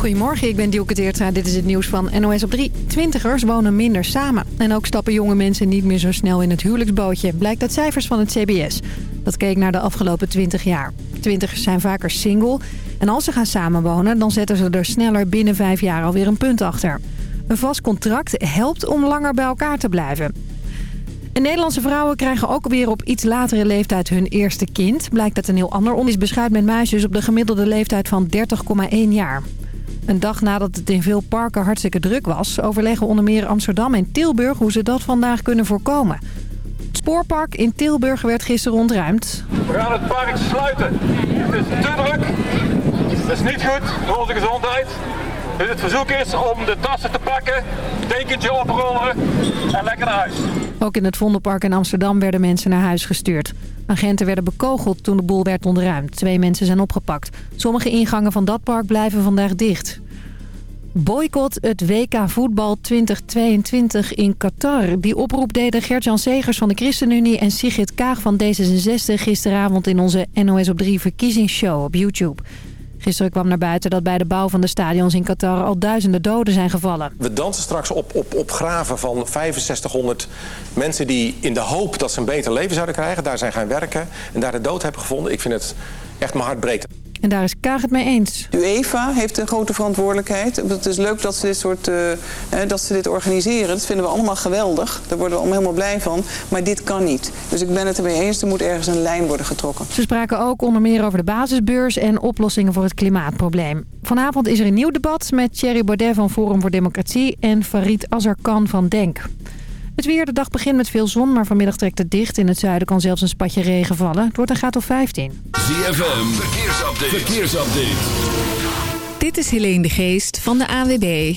Goedemorgen, ik ben Dielke Teertra. Dit is het nieuws van NOS op 3. Twintigers wonen minder samen. En ook stappen jonge mensen niet meer zo snel in het huwelijksbootje. Blijkt uit cijfers van het CBS. Dat keek naar de afgelopen 20 jaar. Twintigers zijn vaker single. En als ze gaan samenwonen, dan zetten ze er sneller binnen vijf jaar alweer een punt achter. Een vast contract helpt om langer bij elkaar te blijven. En Nederlandse vrouwen krijgen ook weer op iets latere leeftijd hun eerste kind. Blijkt dat een heel ander onderzoek beschuit met meisjes op de gemiddelde leeftijd van 30,1 jaar. Een dag nadat het in veel parken hartstikke druk was... overleggen onder meer Amsterdam en Tilburg hoe ze dat vandaag kunnen voorkomen. Het spoorpark in Tilburg werd gisteren ontruimd. We gaan het park sluiten. Het is te druk. Het is niet goed voor onze gezondheid. Dus het verzoek is om de tassen te pakken, tekentje oprollen en lekker naar huis. Ook in het Vondelpark in Amsterdam werden mensen naar huis gestuurd. Agenten werden bekogeld toen de boel werd ontruimd. Twee mensen zijn opgepakt. Sommige ingangen van dat park blijven vandaag dicht. Boycott het WK voetbal 2022 in Qatar. Die oproep deden Gert-Jan Segers van de ChristenUnie en Sigrid Kaag van D66 gisteravond in onze NOS op 3 verkiezingsshow op YouTube. Gisteren kwam naar buiten dat bij de bouw van de stadions in Qatar al duizenden doden zijn gevallen. We dansen straks op, op, op graven van 6500 mensen die in de hoop dat ze een beter leven zouden krijgen... daar zijn gaan werken en daar de dood hebben gevonden. Ik vind het echt mijn hart breekt. En daar is Kaag het mee eens. UEFA heeft een grote verantwoordelijkheid. Het is leuk dat ze dit, soort, uh, dat ze dit organiseren. Dat vinden we allemaal geweldig. Daar worden we allemaal helemaal blij van. Maar dit kan niet. Dus ik ben het ermee eens. Er moet ergens een lijn worden getrokken. Ze spraken ook onder meer over de basisbeurs en oplossingen voor het klimaatprobleem. Vanavond is er een nieuw debat met Thierry Baudet van Forum voor Democratie en Farid Azarkan van DENK. Het weer, de dag begint met veel zon, maar vanmiddag trekt het dicht. In het zuiden kan zelfs een spatje regen vallen. Het wordt een graad of 15. ZFM, verkeersupdate. verkeersupdate. Dit is Helene de Geest van de AWB.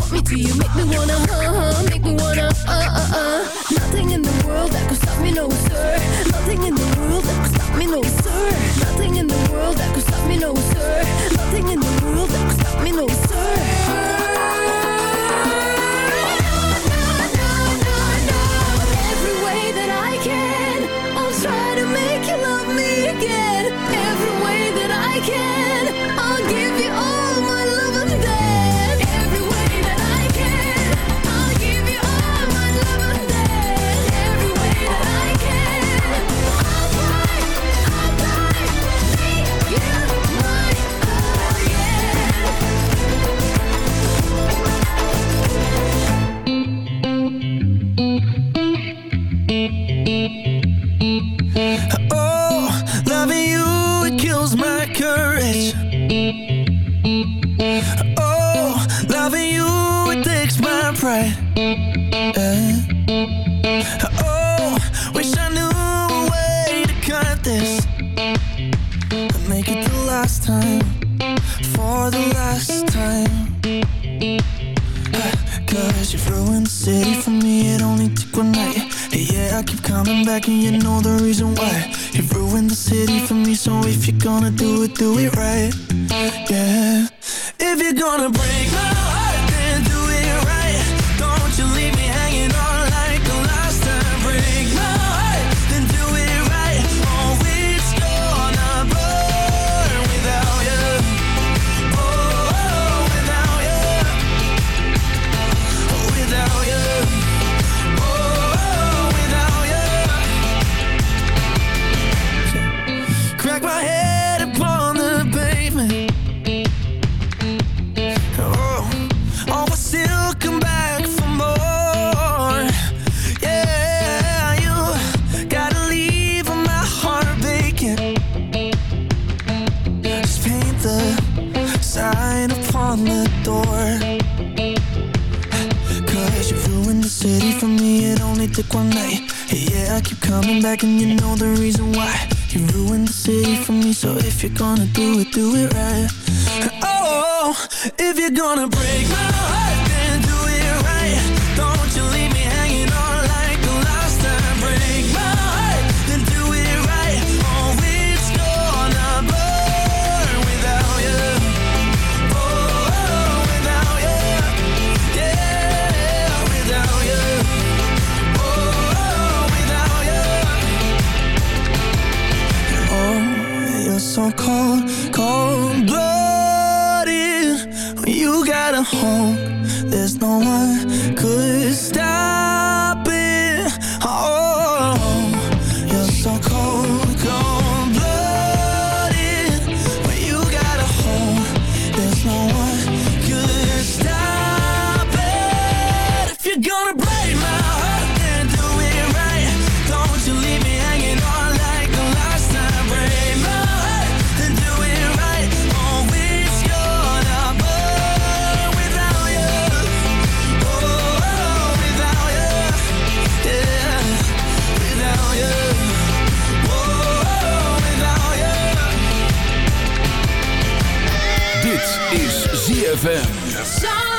want me to? you make me wanna, uh-huh, make me wanna, uh-uh-uh. Nothing in the world that could stop me, no sir. Nothing in the world that could stop me, no sir. Nothing in the world that could stop me, no sir. Nothing in the world that could stop me, no sir. Try to make you love me again Every way that I can I'll give is ZFM.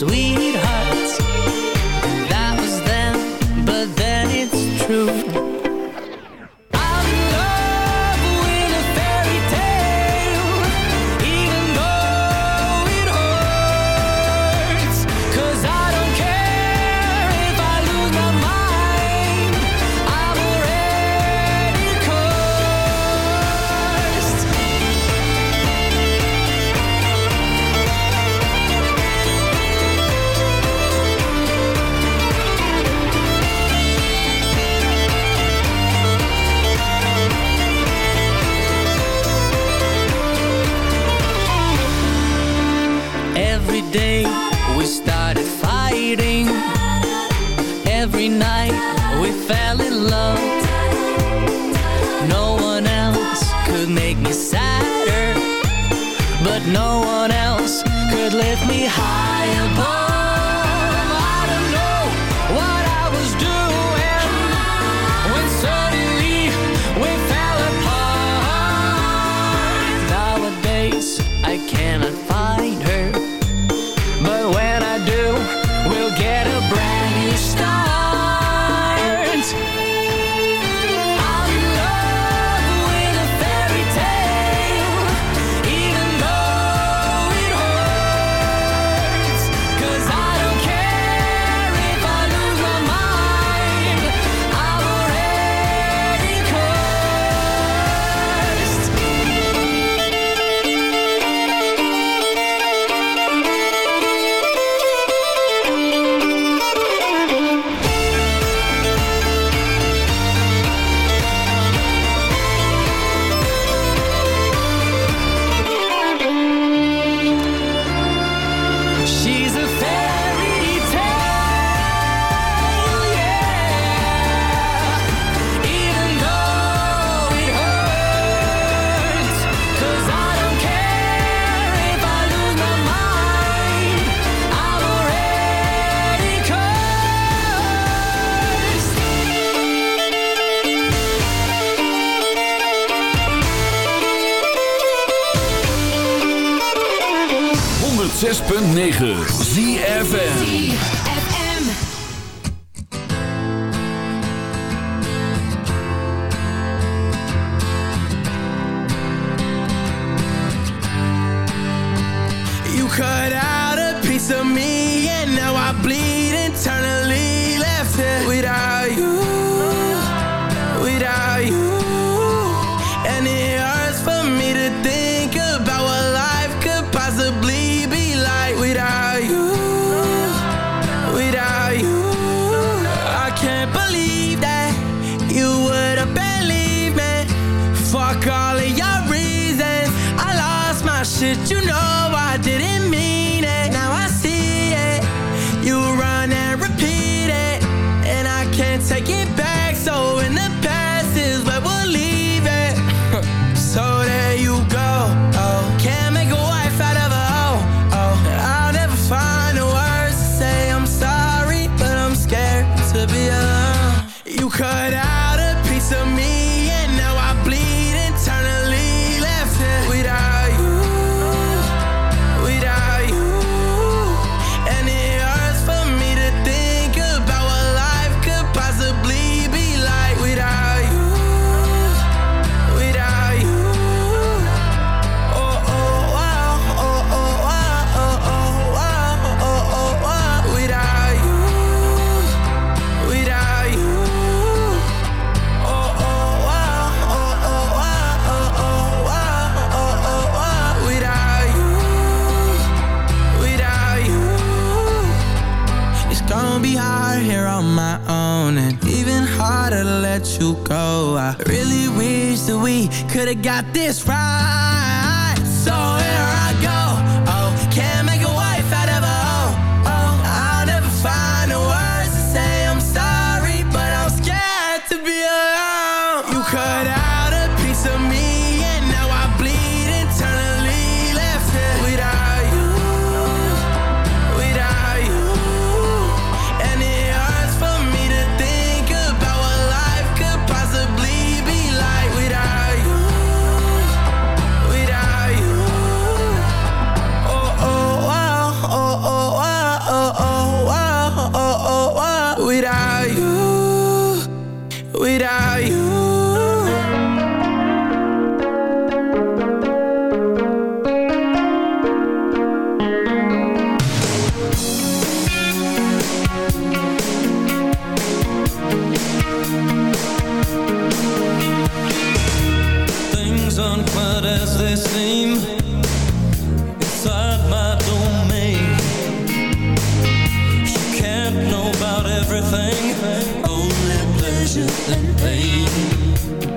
Sweethearts. That was then, but then it's true. but I wish that we could have got this right. and pain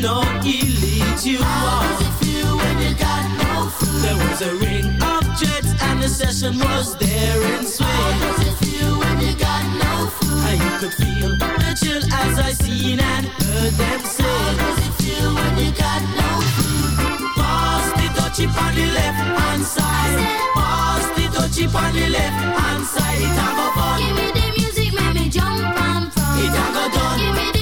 know it leads you How on. How does it feel when you got no food? There was a ring of jets and the session was there in swing. How does it feel when you got no food? How you could feel the chill as I seen and heard them say. How does it feel when you got no food? Pass the dutchie on the left hand side. Pass the dutchie on the left hand side. It a go fun. Give me the music, make me jump and from. It a go done. Give me the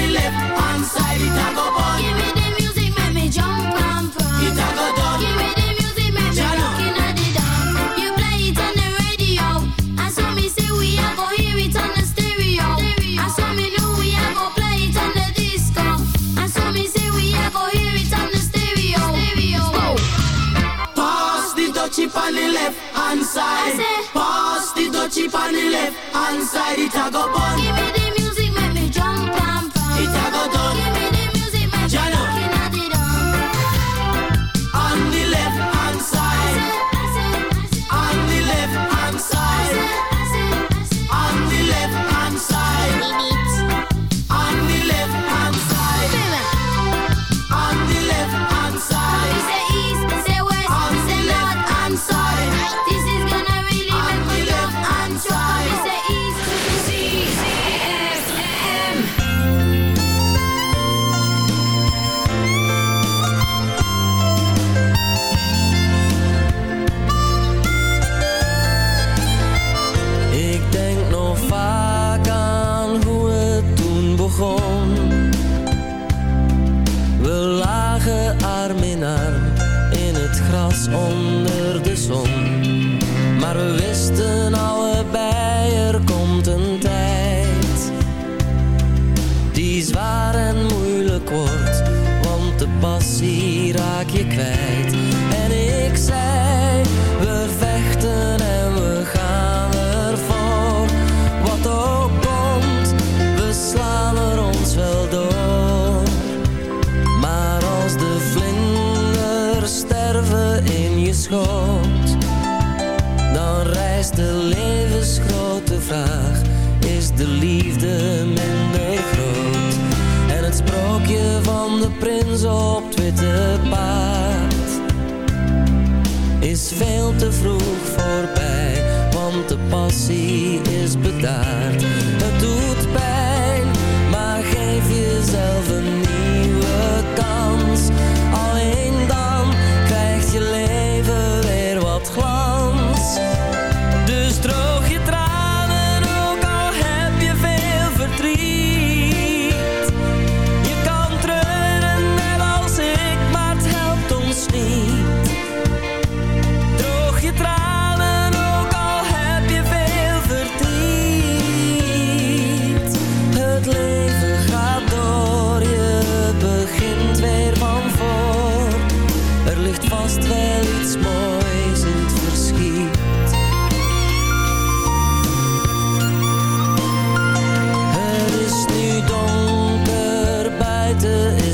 the left hand side, it a go bun. Give me the music, make me jump and pump. It a go down. Give me the music, make me looking Inna the dawn. You play it on the radio, and so me say we a go hear it on the stereo. And so me know we a go play it on the disco. And so me say we a go hear it on the stereo. stereo. Pass the dutchie on the left hand side. Pass the dutchie on the left hand side, it a go on.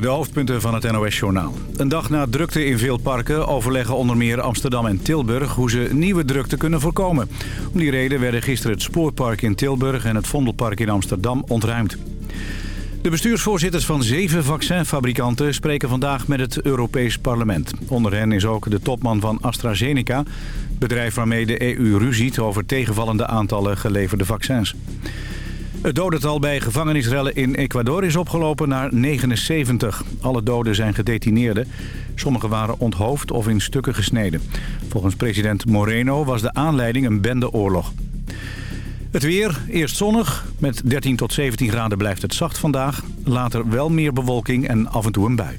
De hoofdpunten van het NOS-journaal. Een dag na drukte in veel parken overleggen onder meer Amsterdam en Tilburg... hoe ze nieuwe drukte kunnen voorkomen. Om die reden werden gisteren het Spoorpark in Tilburg en het Vondelpark in Amsterdam ontruimd. De bestuursvoorzitters van zeven vaccinfabrikanten spreken vandaag met het Europees Parlement. Onder hen is ook de topman van AstraZeneca, bedrijf waarmee de EU ruziet over tegenvallende aantallen geleverde vaccins. Het dodental bij gevangenisrellen in Ecuador is opgelopen naar 79. Alle doden zijn gedetineerden. Sommigen waren onthoofd of in stukken gesneden. Volgens president Moreno was de aanleiding een bendeoorlog. Het weer, eerst zonnig. Met 13 tot 17 graden blijft het zacht vandaag. Later wel meer bewolking en af en toe een bui.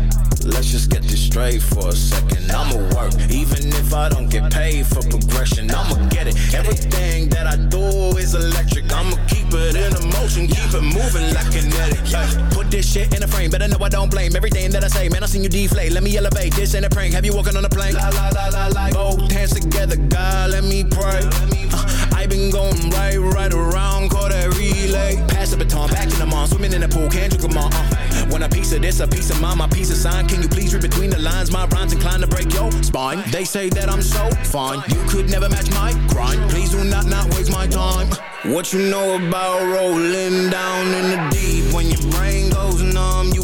Let's just get this straight for a second. I'ma work, even if I don't get paid for progression. I'ma get it. Everything that I do is electric. I'ma keep it in a motion, keep it moving like kinetic. Yeah. Put this shit in a frame, better know I don't blame everything that I say. Man, I seen you deflate. Let me elevate. This ain't a prank. Have you walking on a plane? La la la la la. Both hands together, God, let me pray. Uh, I been going right, right around, call that relay. Pass the baton, back in the mom, swimming in the pool, can't drink them all. Uh. Want a piece of this, a piece of mine, my piece of sign. Can you please read between the lines? My rhymes inclined to break your spine. They say that I'm so fine, you could never match my grind. Please do not not waste my time. What you know about rolling down in the deep? When your brain goes numb, you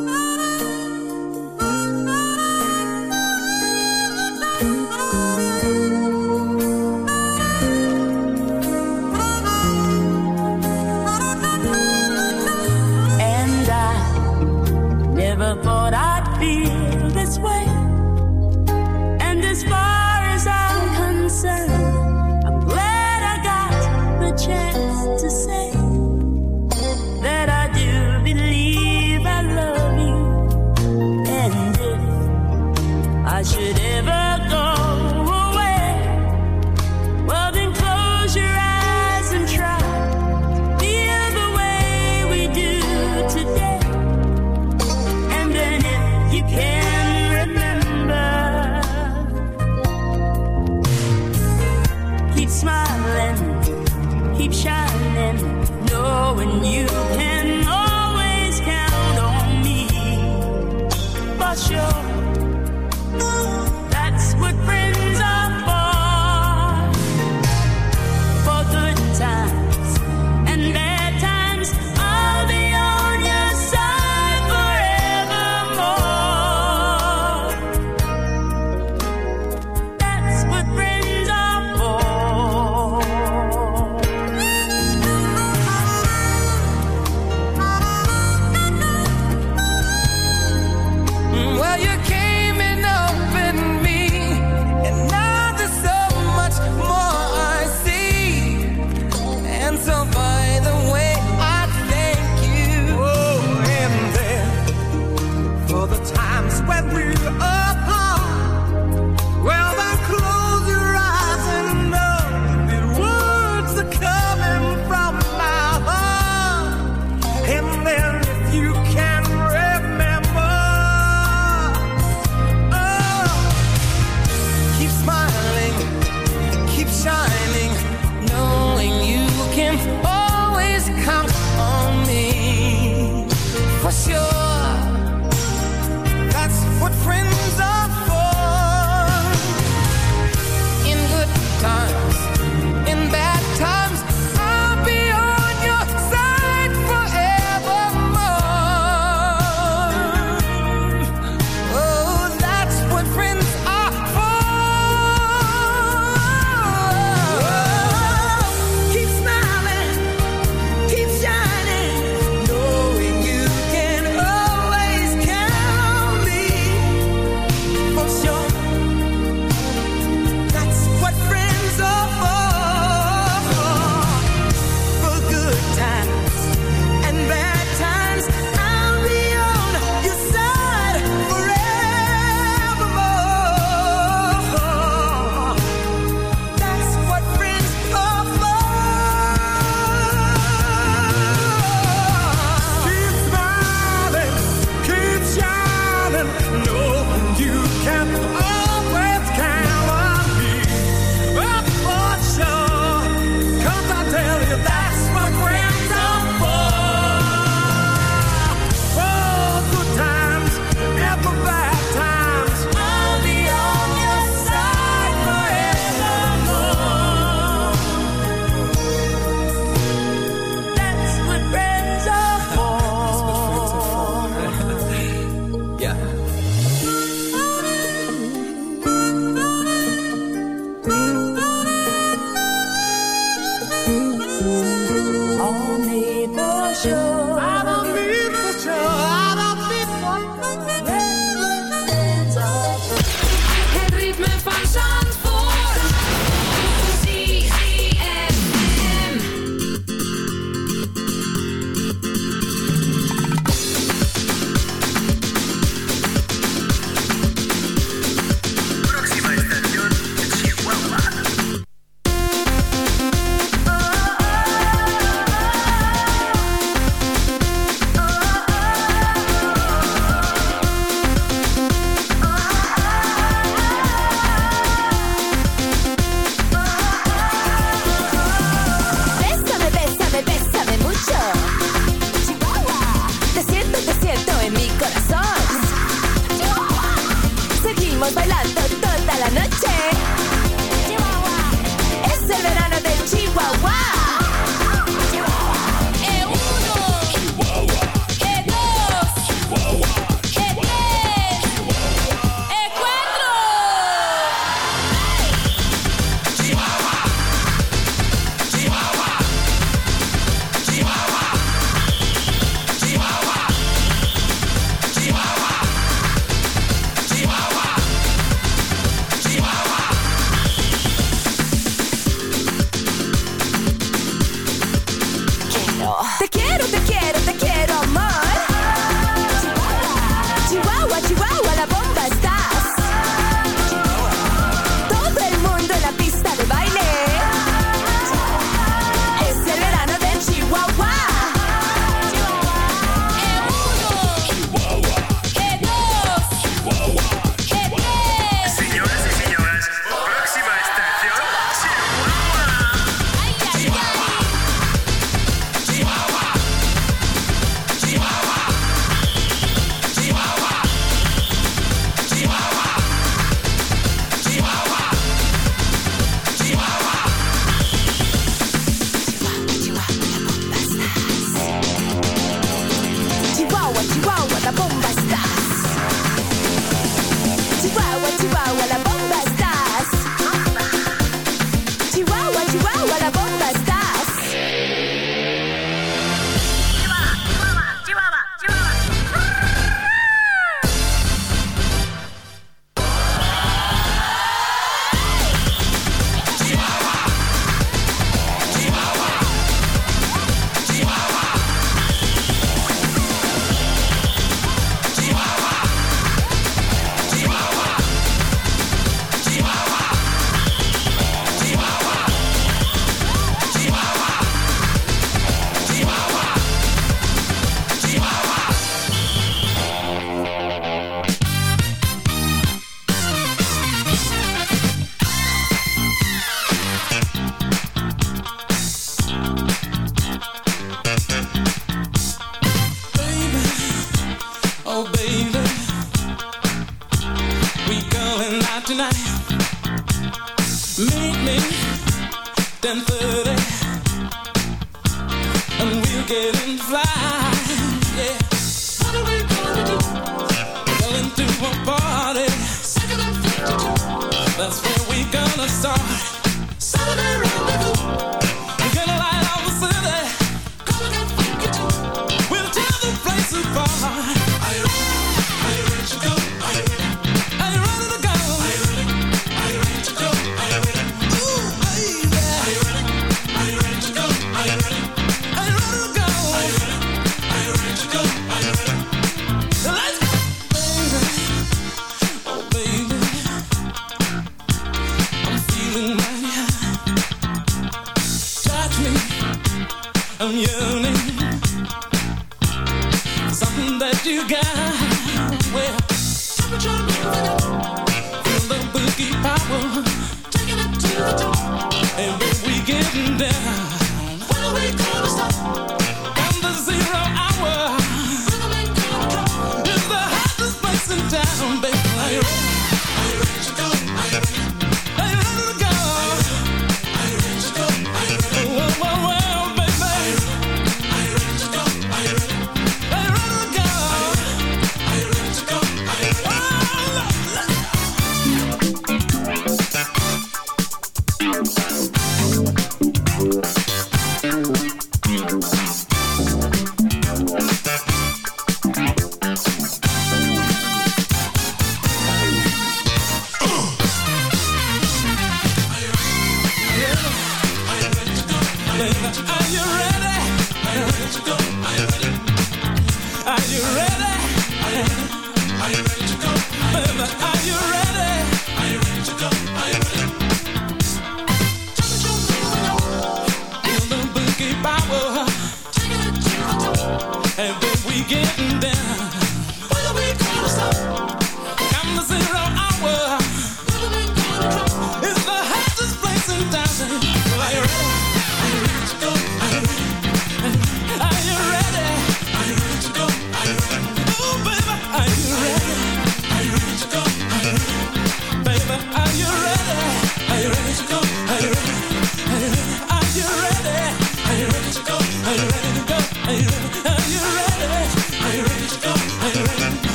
Never thought I'd feel